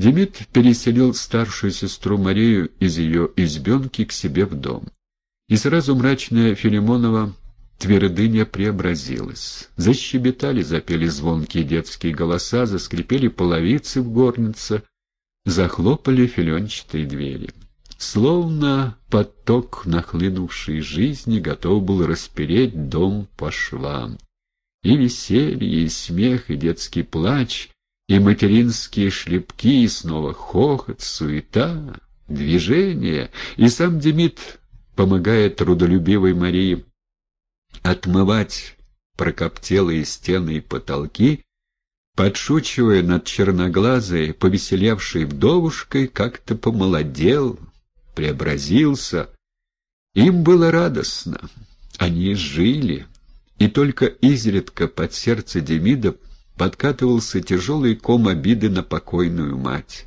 Демид переселил старшую сестру Марию из ее избенки к себе в дом. И сразу мрачная Филимонова твердыня преобразилась. Защебетали, запели звонкие детские голоса, заскрипели половицы в горнице, захлопали филенчатые двери. Словно поток нахлынувшей жизни готов был распереть дом по швам. И веселье, и смех, и детский плач, и материнские шлепки, и снова хохот, суета, движение, и сам Демид, помогая трудолюбивой Марии отмывать прокоптелые стены и потолки, подшучивая над черноглазой, повеселевшей вдовушкой, как-то помолодел, преобразился. Им было радостно, они жили, и только изредка под сердце Демида подкатывался тяжелый ком обиды на покойную мать.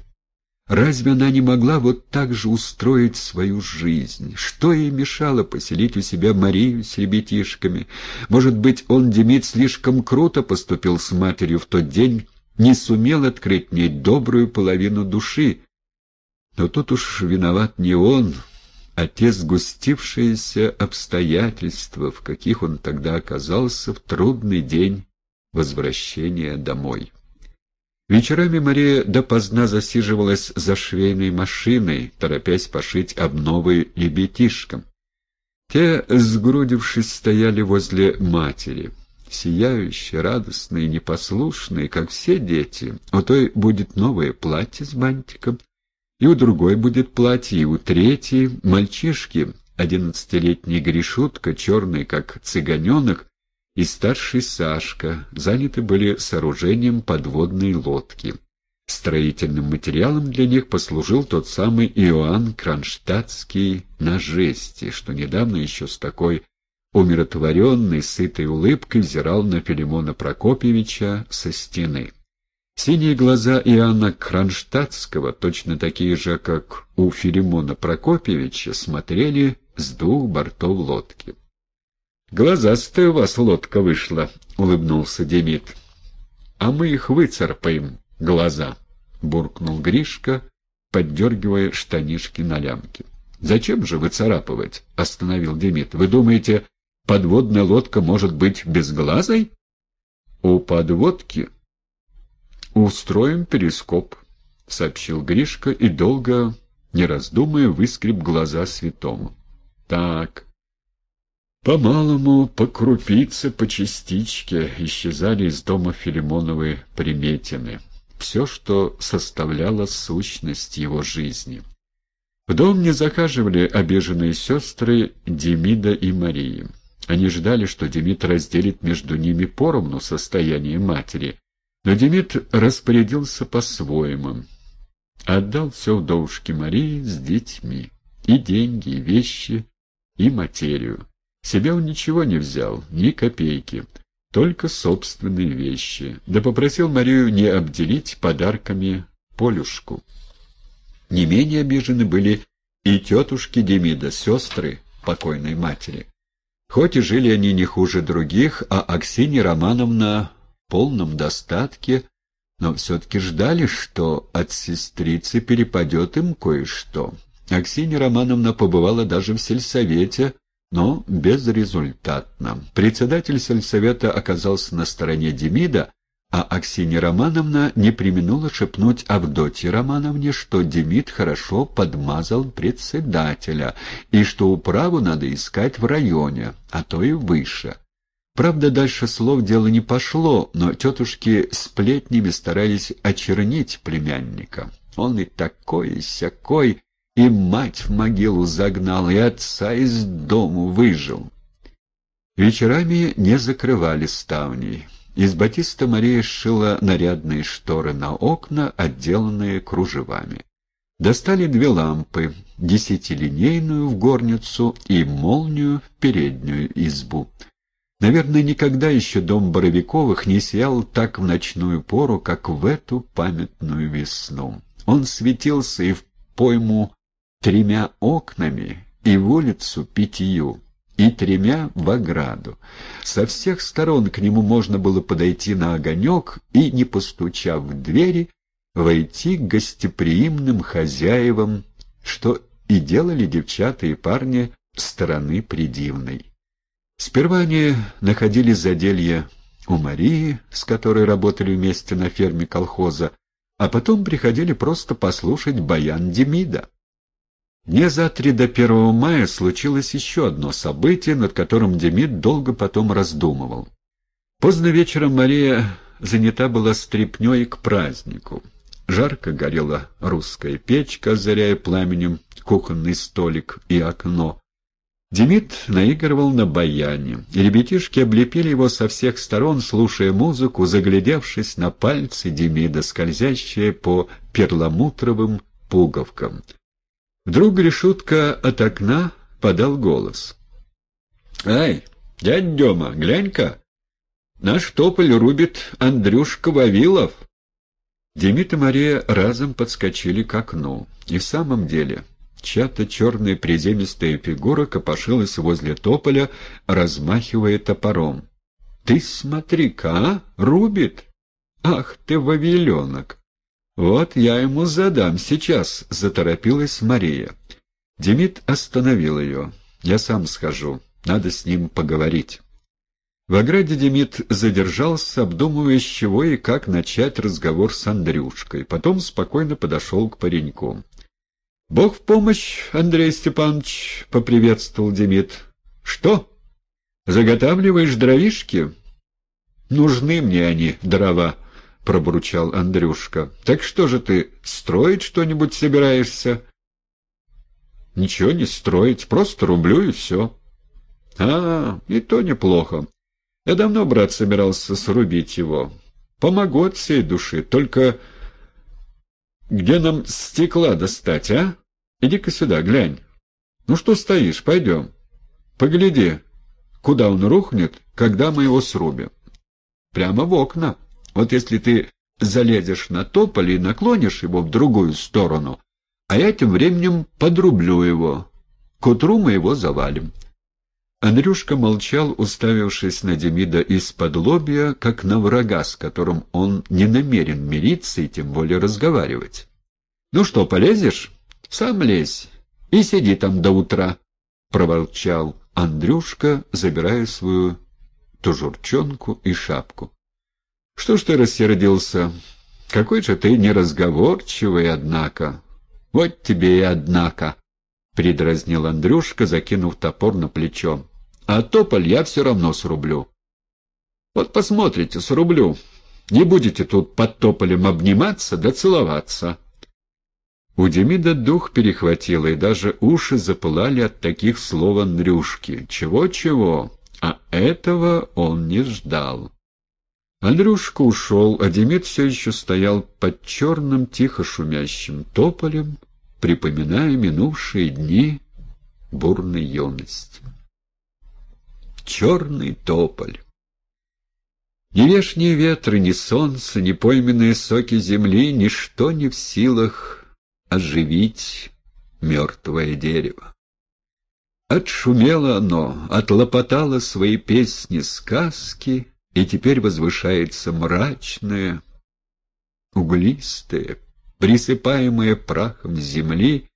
Разве она не могла вот так же устроить свою жизнь? Что ей мешало поселить у себя Марию с ребятишками? Может быть, он, Демид, слишком круто поступил с матерью в тот день, не сумел открыть в ней добрую половину души? Но тут уж виноват не он, а те сгустившиеся обстоятельства, в каких он тогда оказался в трудный день возвращения домой. Вечерами Мария допоздна засиживалась за швейной машиной, торопясь пошить обновы ребятишкам. Те, сгрудившись, стояли возле матери. Сияющие, радостные, непослушные, как все дети. У той будет новое платье с бантиком, и у другой будет платье, и у третьей. Мальчишки, одиннадцатилетний Гришутка, черный, как цыганенок, и старший Сашка заняты были сооружением подводной лодки. Строительным материалом для них послужил тот самый Иоанн Кронштадтский на жести, что недавно еще с такой умиротворенной, сытой улыбкой взирал на Филимона Прокопьевича со стены. Синие глаза Иоанна Кронштадтского, точно такие же, как у Филимона Прокопьевича, смотрели с двух бортов лодки. «Глазастая у вас лодка вышла», — улыбнулся Демид. «А мы их выцарпаем, глаза», — буркнул Гришка, поддергивая штанишки на лямке. «Зачем же выцарапывать?» — остановил Демид. «Вы думаете, подводная лодка может быть безглазой?» «У подводки устроим перископ», — сообщил Гришка и долго, не раздумывая, выскреб глаза святому. «Так...» По-малому, по крупице, по частичке исчезали из дома Филимоновой приметины. Все, что составляло сущность его жизни. В дом не захаживали обиженные сестры Демида и Марии. Они ждали, что Демид разделит между ними поровну состояние матери. Но Демид распорядился по-своему. Отдал все вдовушке Марии с детьми. И деньги, и вещи, и материю. Себе он ничего не взял, ни копейки, только собственные вещи, да попросил Марию не обделить подарками Полюшку. Не менее обижены были и тетушки Демида, сестры покойной матери. Хоть и жили они не хуже других, а Аксинья Романовна в полном достатке, но все-таки ждали, что от сестрицы перепадет им кое-что. Аксинья Романовна побывала даже в сельсовете, но безрезультатно. Председатель сельсовета оказался на стороне Демида, а Аксинья Романовна не применула шепнуть Авдотье Романовне, что Демид хорошо подмазал председателя и что управу надо искать в районе, а то и выше. Правда, дальше слов дело не пошло, но тетушки сплетнями старались очернить племянника. Он и такой, и сякой, и мать в могилу загнал, и отца из дому выжил. Вечерами не закрывали ставни. Из батиста Мария сшила нарядные шторы на окна, отделанные кружевами. Достали две лампы, десятилинейную в горницу и молнию в переднюю избу. Наверное, никогда еще дом Боровиковых не сиял так в ночную пору, как в эту памятную весну. Он светился и в пойму тремя окнами и в улицу пятью, и тремя в ограду. Со всех сторон к нему можно было подойти на огонек и, не постучав в двери, войти к гостеприимным хозяевам, что и делали девчата и парни стороны придивной. Сперва они находили заделье у Марии, с которой работали вместе на ферме колхоза, а потом приходили просто послушать баян Демида. Дня за три до первого мая случилось еще одно событие, над которым Демид долго потом раздумывал. Поздно вечером Мария занята была стряпнёй к празднику. Жарко горела русская печка, озаряя пламенем кухонный столик и окно. Демид наигрывал на баяне, и ребятишки облепили его со всех сторон, слушая музыку, заглядевшись на пальцы Демида, скользящие по перламутровым пуговкам. Вдруг решетка от окна подал голос. «Ай, дядь Дема, глянь-ка! Наш тополь рубит Андрюшка Вавилов!» Демид и Мария разом подскочили к окну. И в самом деле... Чья-то черная приземистая фигура копошилась возле тополя, размахивая топором. — Ты смотри-ка, а? Рубит? Ах ты, вавиленок! Вот я ему задам сейчас, — заторопилась Мария. Демид остановил ее. Я сам схожу, надо с ним поговорить. В ограде Демид задержался, обдумывая, с чего и как начать разговор с Андрюшкой. Потом спокойно подошел к пареньку. «Бог в помощь, Андрей Степанович», — поприветствовал Демид. «Что? Заготавливаешь дровишки?» «Нужны мне они, дрова», — пробурчал Андрюшка. «Так что же ты, строить что-нибудь собираешься?» «Ничего не строить, просто рублю и все». «А, и то неплохо. Я давно, брат, собирался срубить его. Помогу от всей души, только где нам стекла достать, а?» Иди-ка сюда, глянь. Ну что стоишь, пойдем. Погляди, куда он рухнет, когда мы его срубим. Прямо в окна. Вот если ты залезешь на тополь и наклонишь его в другую сторону, а я тем временем подрублю его. К утру мы его завалим. Андрюшка молчал, уставившись на Демида из-под лобья, как на врага, с которым он не намерен мириться и тем более разговаривать. «Ну что, полезешь?» Сам лезь и сиди там до утра, — проворчал Андрюшка, забирая свою тужурчонку и шапку. — Что ж ты рассердился? Какой же ты неразговорчивый, однако. — Вот тебе и однако, — придразнил Андрюшка, закинув топор на плечо. — А тополь я все равно срублю. — Вот посмотрите, срублю. Не будете тут под тополем обниматься да целоваться. У Демида дух перехватило, и даже уши запылали от таких слов Андрюшки. Чего-чего, а этого он не ждал. Андрюшка ушел, а Демид все еще стоял под черным тихо шумящим тополем, припоминая минувшие дни бурной юности. Черный тополь. Ни вешние ветры, ни солнце, ни пойменные соки земли, ничто не в силах оживить мертвое дерево. Отшумело оно, отлопотало свои песни, сказки, и теперь возвышается мрачное, углистое, присыпаемое прахом земли,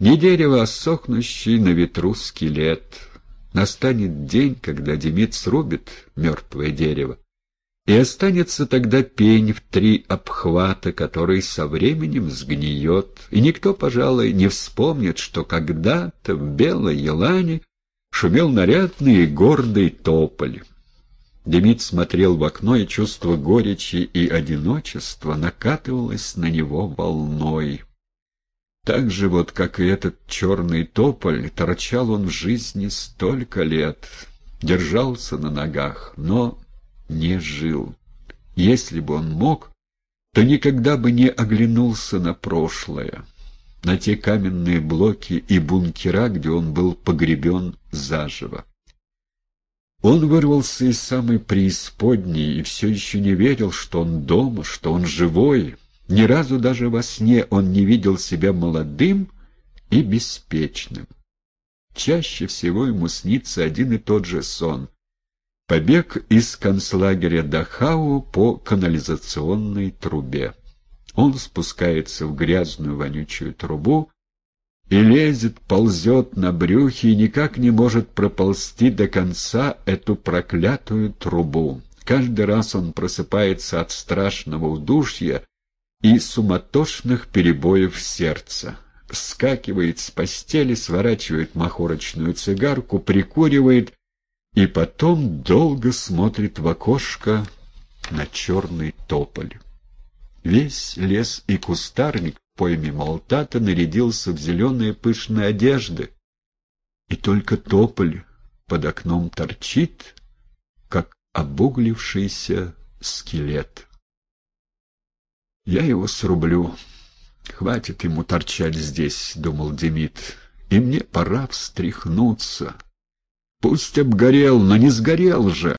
не дерево, а сохнущий на ветру скелет. Настанет день, когда Демид срубит мертвое дерево, и останется тогда пень в три обхвата, который со временем сгниет, и никто, пожалуй, не вспомнит, что когда-то в белой елане шумел нарядный и гордый тополь. Демид смотрел в окно, и чувство горечи и одиночества накатывалось на него волной. Так же вот, как и этот черный тополь, торчал он в жизни столько лет, держался на ногах, но не жил. Если бы он мог, то никогда бы не оглянулся на прошлое, на те каменные блоки и бункера, где он был погребен заживо. Он вырвался из самой преисподней и все еще не верил, что он дома, что он живой. Ни разу даже во сне он не видел себя молодым и беспечным. Чаще всего ему снится один и тот же сон. Побег из концлагеря Дахау по канализационной трубе. Он спускается в грязную вонючую трубу и лезет, ползет на брюхе и никак не может проползти до конца эту проклятую трубу. Каждый раз он просыпается от страшного удушья и суматошных перебоев сердца. Скакивает с постели, сворачивает махорочную цигарку, прикуривает и потом долго смотрит в окошко на черный тополь. Весь лес и кустарник пойме Молтата нарядился в зеленые пышные одежды, и только тополь под окном торчит, как обуглившийся скелет. «Я его срублю. Хватит ему торчать здесь», — думал Демид, — «и мне пора встряхнуться. Пусть обгорел, но не сгорел же».